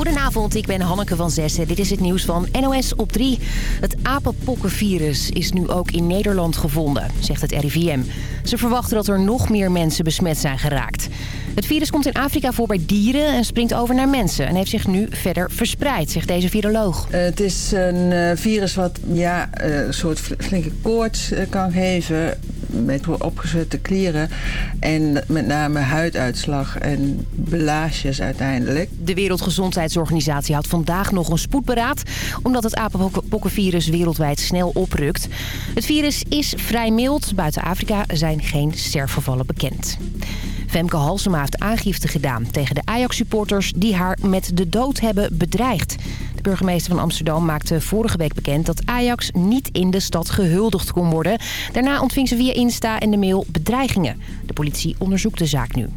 Goedenavond, ik ben Hanneke van Zessen. Dit is het nieuws van NOS op 3. Het apenpokkenvirus is nu ook in Nederland gevonden, zegt het RIVM. Ze verwachten dat er nog meer mensen besmet zijn geraakt. Het virus komt in Afrika voor bij dieren en springt over naar mensen... en heeft zich nu verder verspreid, zegt deze viroloog. Uh, het is een uh, virus wat ja, uh, een soort flinke koorts kan geven met opgezette klieren en met name huiduitslag en blaasjes uiteindelijk. De Wereldgezondheidsorganisatie houdt vandaag nog een spoedberaad... omdat het apenpokkenvirus wereldwijd snel oprukt. Het virus is vrij mild. Buiten Afrika zijn geen sterfgevallen bekend. Femke Halsema heeft aangifte gedaan tegen de Ajax-supporters... die haar met de dood hebben bedreigd. De burgemeester van Amsterdam maakte vorige week bekend dat Ajax niet in de stad gehuldigd kon worden. Daarna ontving ze via Insta en de mail bedreigingen. De politie onderzoekt de zaak nu.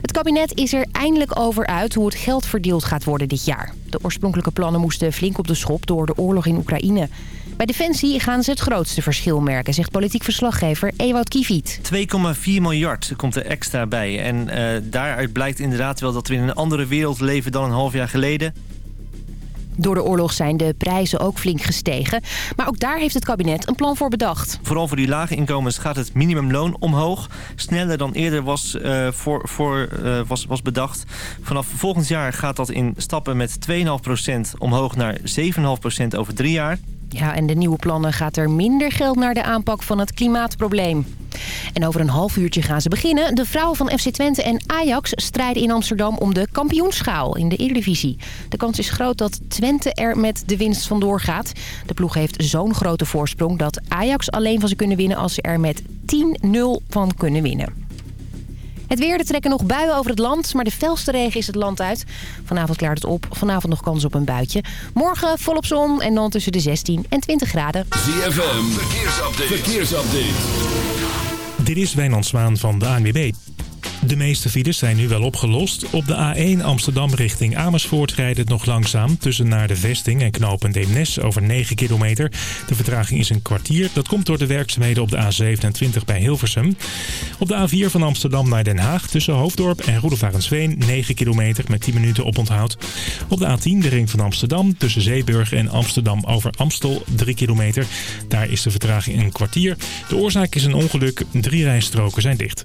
Het kabinet is er eindelijk over uit hoe het geld verdeeld gaat worden dit jaar. De oorspronkelijke plannen moesten flink op de schop door de oorlog in Oekraïne. Bij Defensie gaan ze het grootste verschil merken, zegt politiek verslaggever Ewout Kiviet. 2,4 miljard komt er extra bij. En uh, daaruit blijkt inderdaad wel dat we in een andere wereld leven dan een half jaar geleden. Door de oorlog zijn de prijzen ook flink gestegen. Maar ook daar heeft het kabinet een plan voor bedacht. Vooral voor die lage inkomens gaat het minimumloon omhoog. Sneller dan eerder was, uh, voor, voor, uh, was, was bedacht. Vanaf volgend jaar gaat dat in stappen met 2,5% omhoog naar 7,5% over drie jaar. Ja, en de nieuwe plannen gaat er minder geld naar de aanpak van het klimaatprobleem. En over een half uurtje gaan ze beginnen. De vrouwen van FC Twente en Ajax strijden in Amsterdam om de kampioenschaal in de Eredivisie. De kans is groot dat Twente er met de winst vandoor gaat. De ploeg heeft zo'n grote voorsprong dat Ajax alleen van ze kunnen winnen als ze er met 10-0 van kunnen winnen. Het weer, er trekken nog buien over het land, maar de felste regen is het land uit. Vanavond klaart het op, vanavond nog kans op een buitje. Morgen volop zon en dan tussen de 16 en 20 graden. ZFM, verkeersupdate. verkeersupdate. Dit is Wijnand Zwaan van de ANWB. De meeste files zijn nu wel opgelost. Op de A1 Amsterdam richting Amersfoort rijdt het nog langzaam... tussen naar de vesting en knooppunt Eemnes over 9 kilometer. De vertraging is een kwartier. Dat komt door de werkzaamheden op de A27 bij Hilversum. Op de A4 van Amsterdam naar Den Haag tussen Hoofddorp en Roelofarensveen 9 kilometer met 10 minuten oponthoud. Op de A10 de ring van Amsterdam tussen Zeeburg en Amsterdam over Amstel 3 kilometer. Daar is de vertraging een kwartier. De oorzaak is een ongeluk. Drie rijstroken zijn dicht.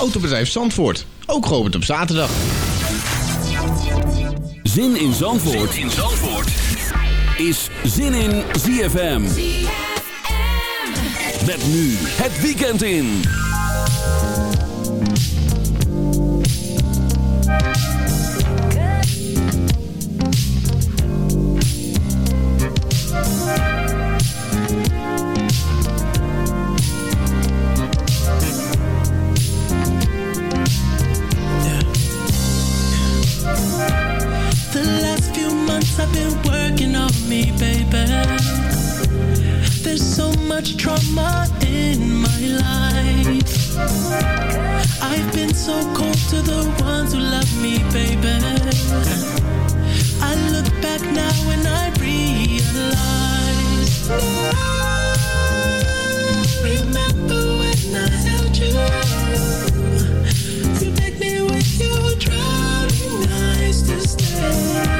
Autobedrijf Zandvoort. Ook geopend op zaterdag. Zin in Zandvoort, zin in Zandvoort. is Zin in ZFM. ZFM. Met nu het weekend in. Have been working on me, baby. There's so much trauma in my life. I've been so cold to the ones who love me, baby. I look back now and I realize. Remember when I held you? You take me with your drowning eyes to stay.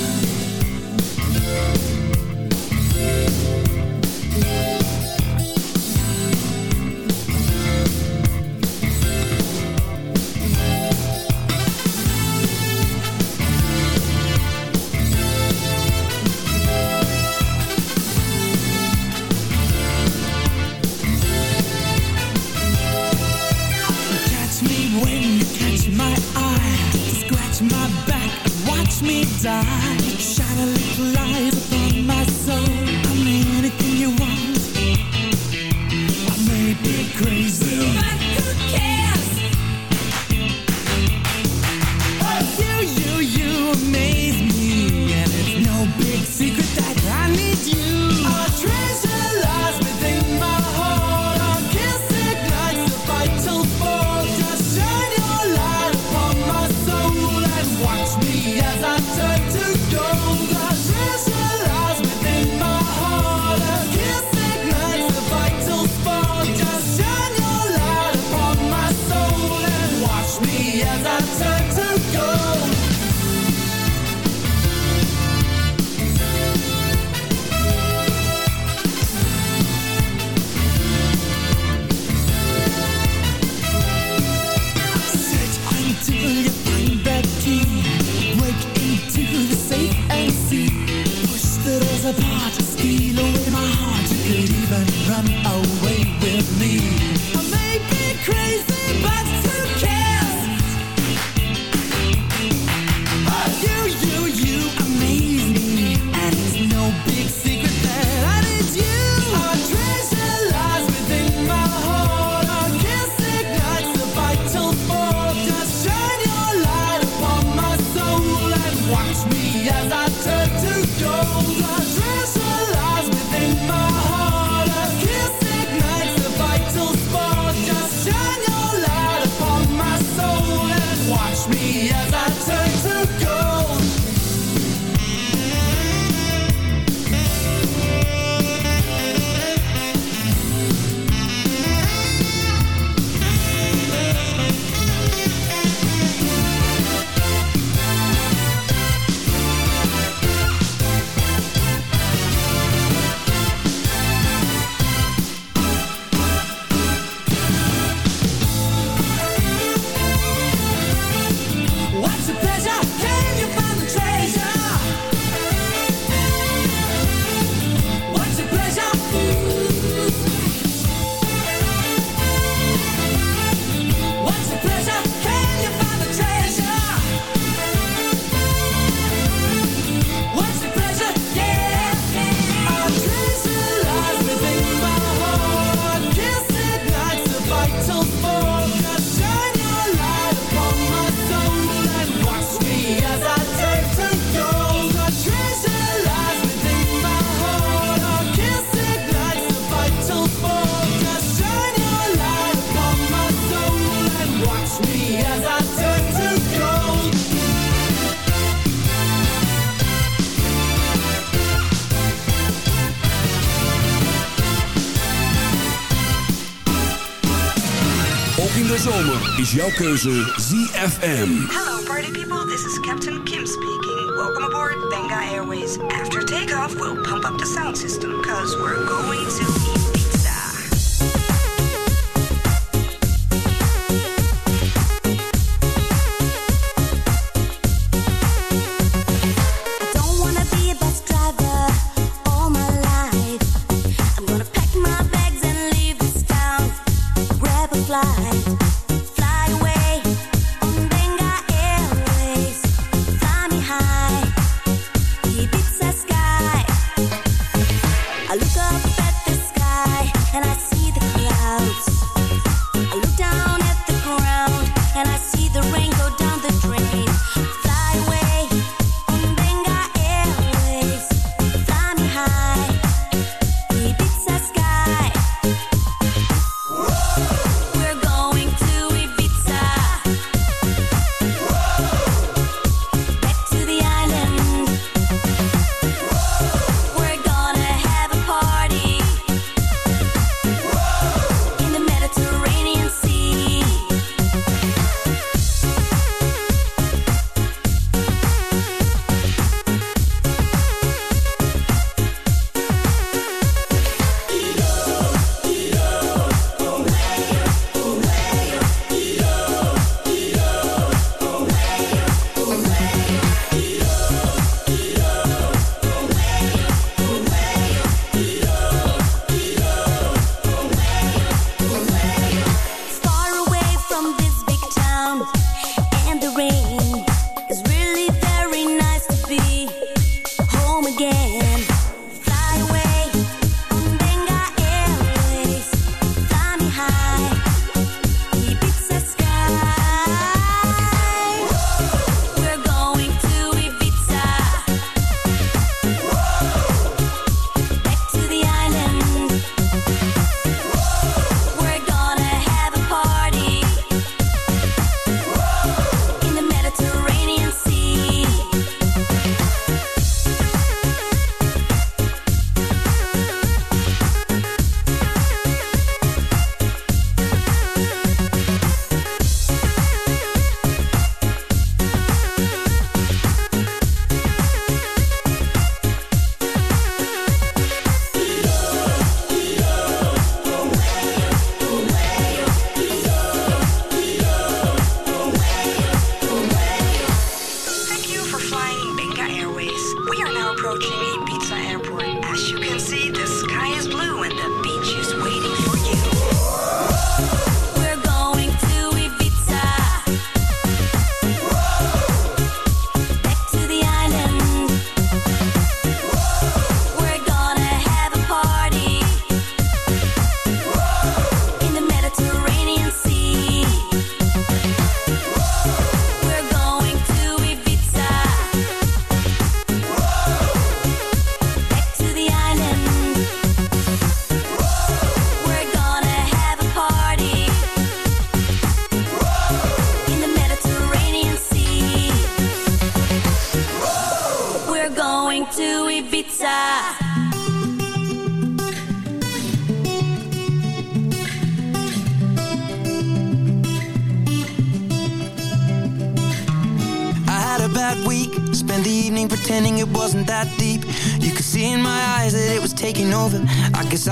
Jouw keuze ZFM. Hello party people, this is Captain Kim speaking. Welcome aboard Benga Airways. After takeoff, we'll pump up the sound system, cause we're going to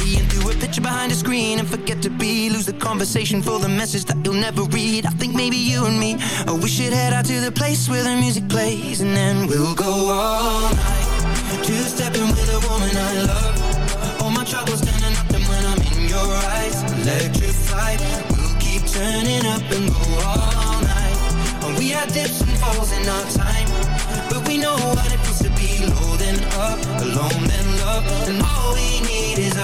Seeing through a picture behind a screen and forget to be. Lose the conversation for the message that you'll never read. I think maybe you and me, oh, we should head out to the place where the music plays and then we'll go all night. Two-stepping with a woman I love All my troubles turning up and when I'm in your eyes Electrified We'll keep turning up and go all night And we had dips and falls in our time But we know what it feels to be low then up Alone then love And all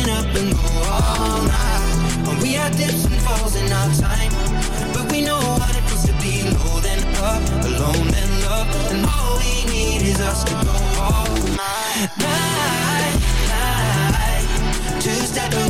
keep up and go all night. We had dips and falls in our time, but we know what it feels to be low then up, alone and love, and all we need is us to go all night, night, night. Two stepping with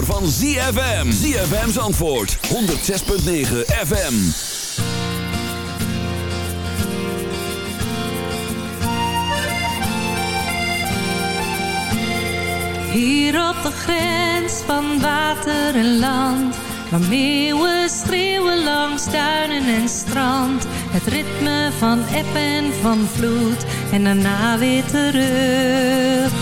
van ZFM. ZFM's antwoord, 106.9 FM. Hier op de grens van water en land Waar meeuwen schreeuwen langs duinen en strand Het ritme van eb en van vloed En daarna weer terug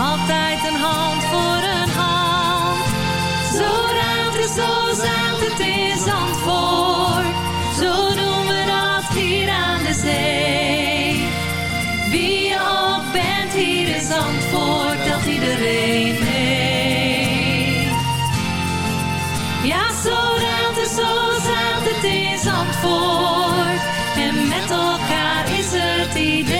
altijd een hand voor een hand. Zo ruimt het, zo zaad het in Zandvoort, zo doen we dat hier aan de zee. Wie je ook bent hier in Zandvoort, dat iedereen mee. Ja, zo ruimt het, zo zaad het in Zandvoort, en met elkaar is het idee.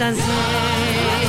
doesn't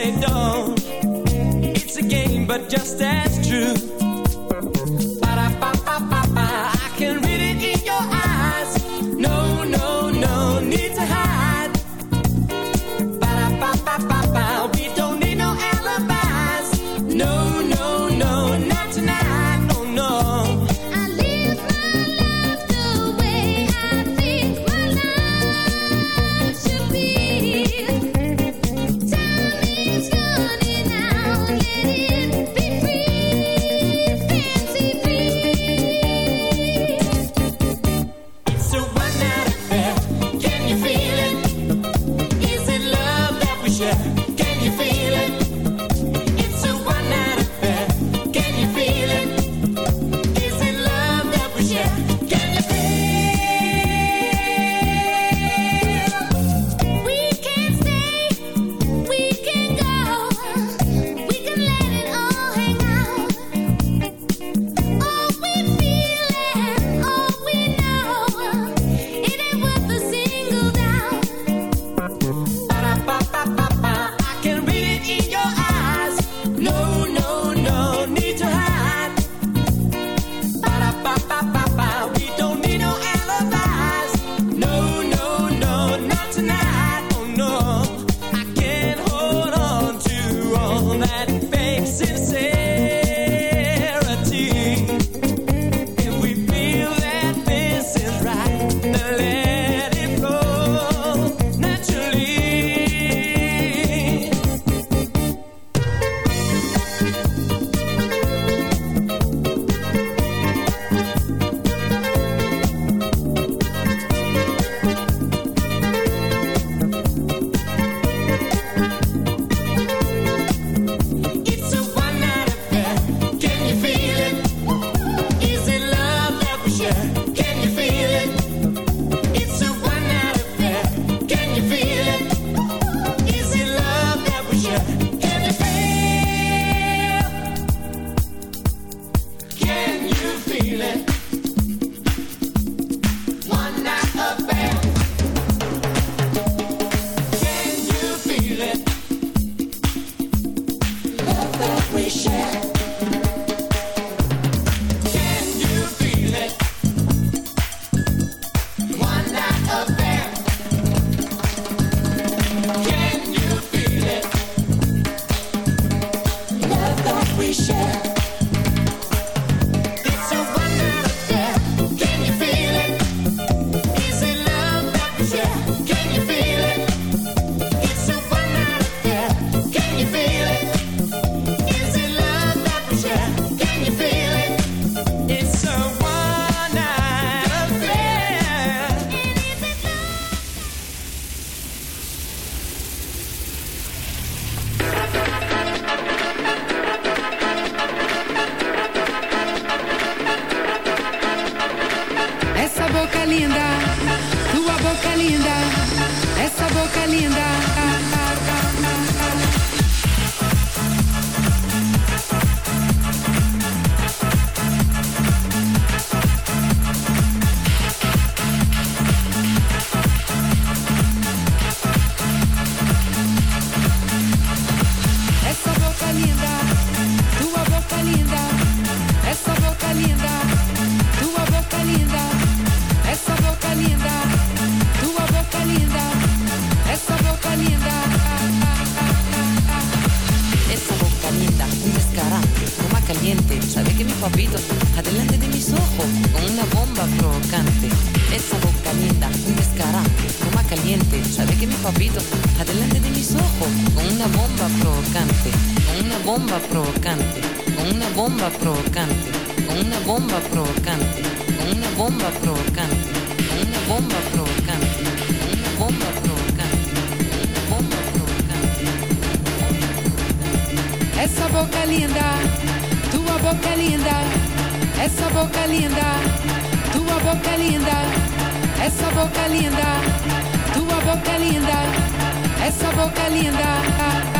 say. It's a game, but just as true. Ba -da -ba -ba I can. bomba provocante, con una bomba provocante, con una bomba provocante, con una bomba provocante, con una bomba provocante, con una bomba provocante, una bomba provocante. Essa boca é linda, tua boca é linda, essa boca é linda, tua boca linda, essa boca linda, tua boca linda, essa boca linda.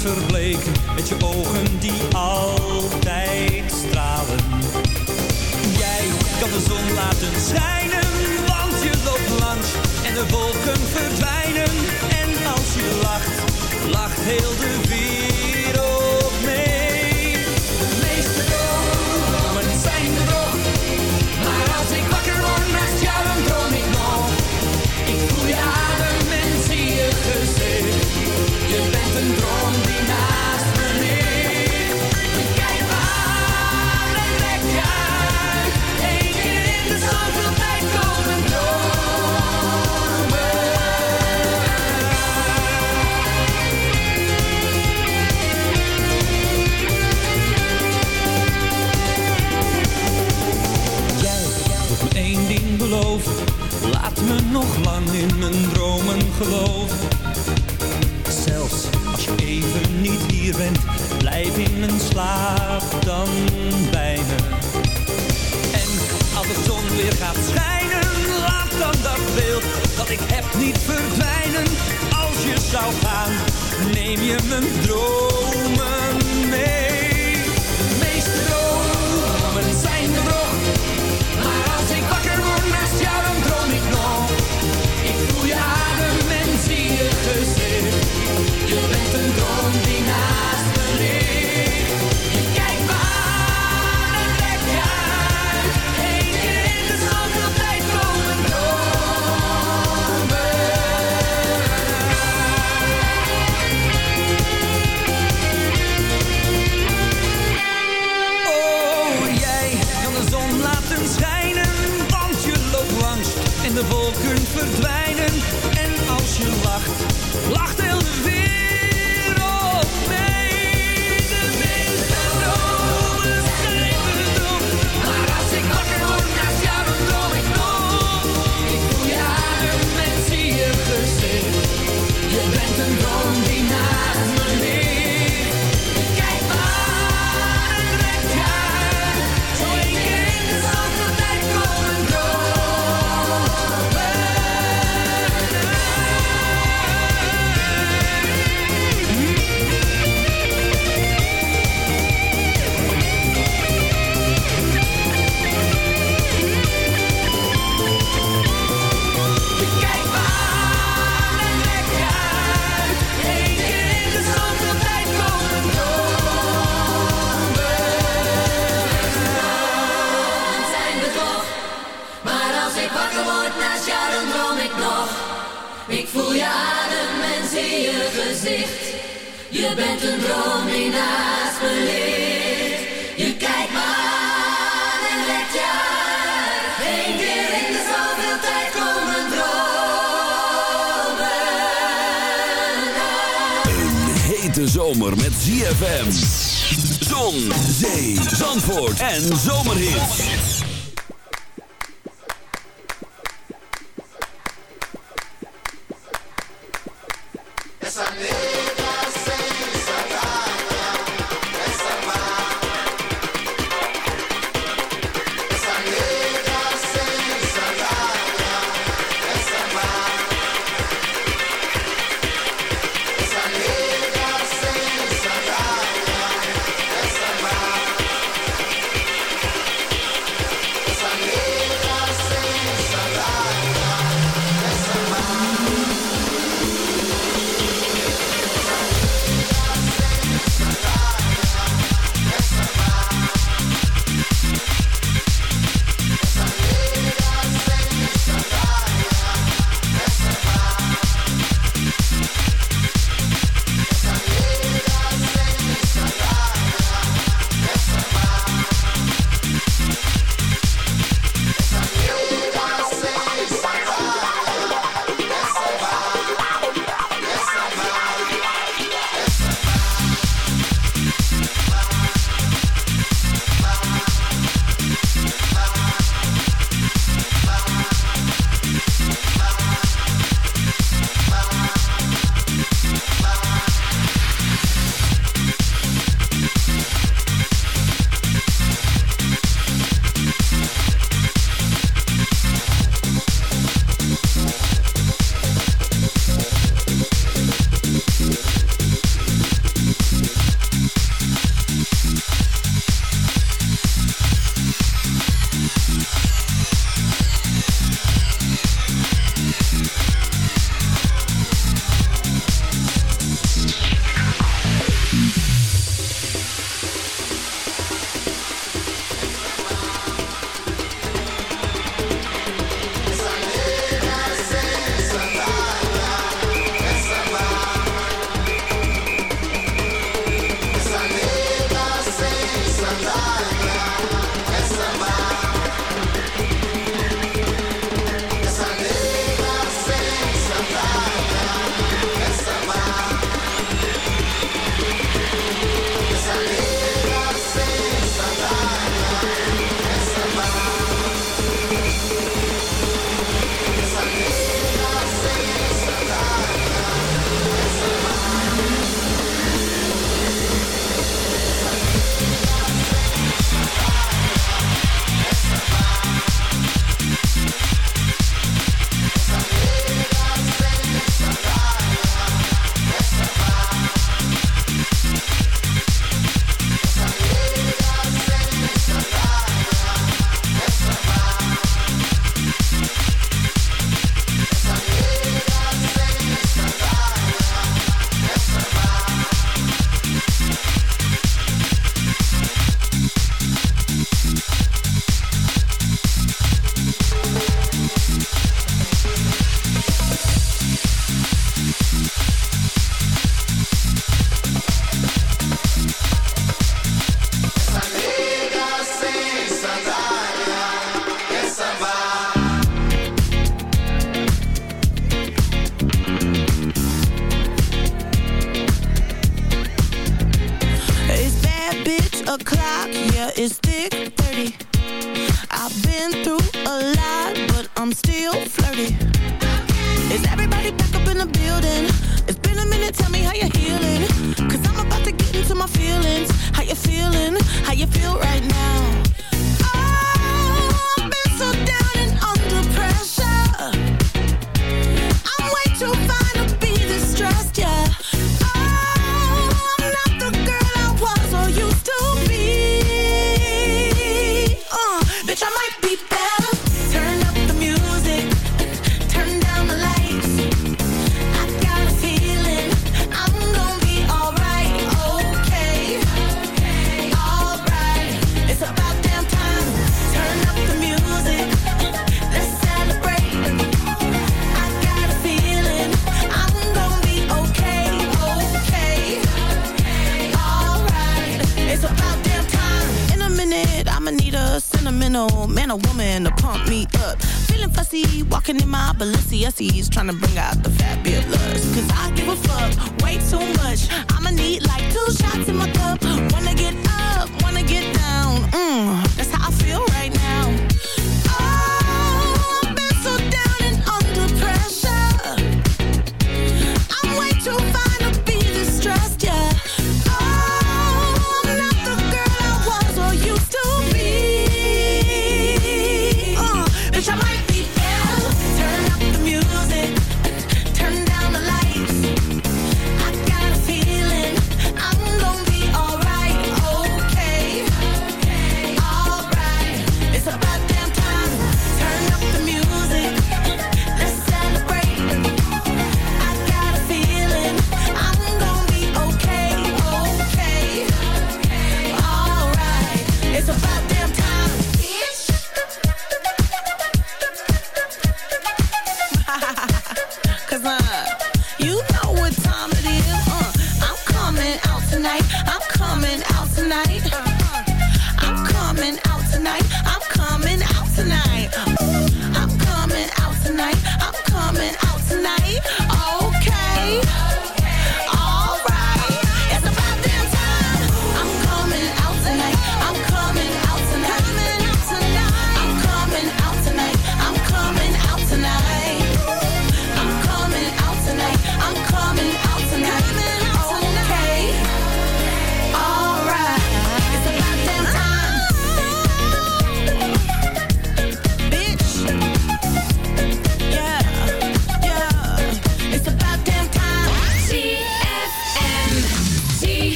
Verbleken, met je ogen die altijd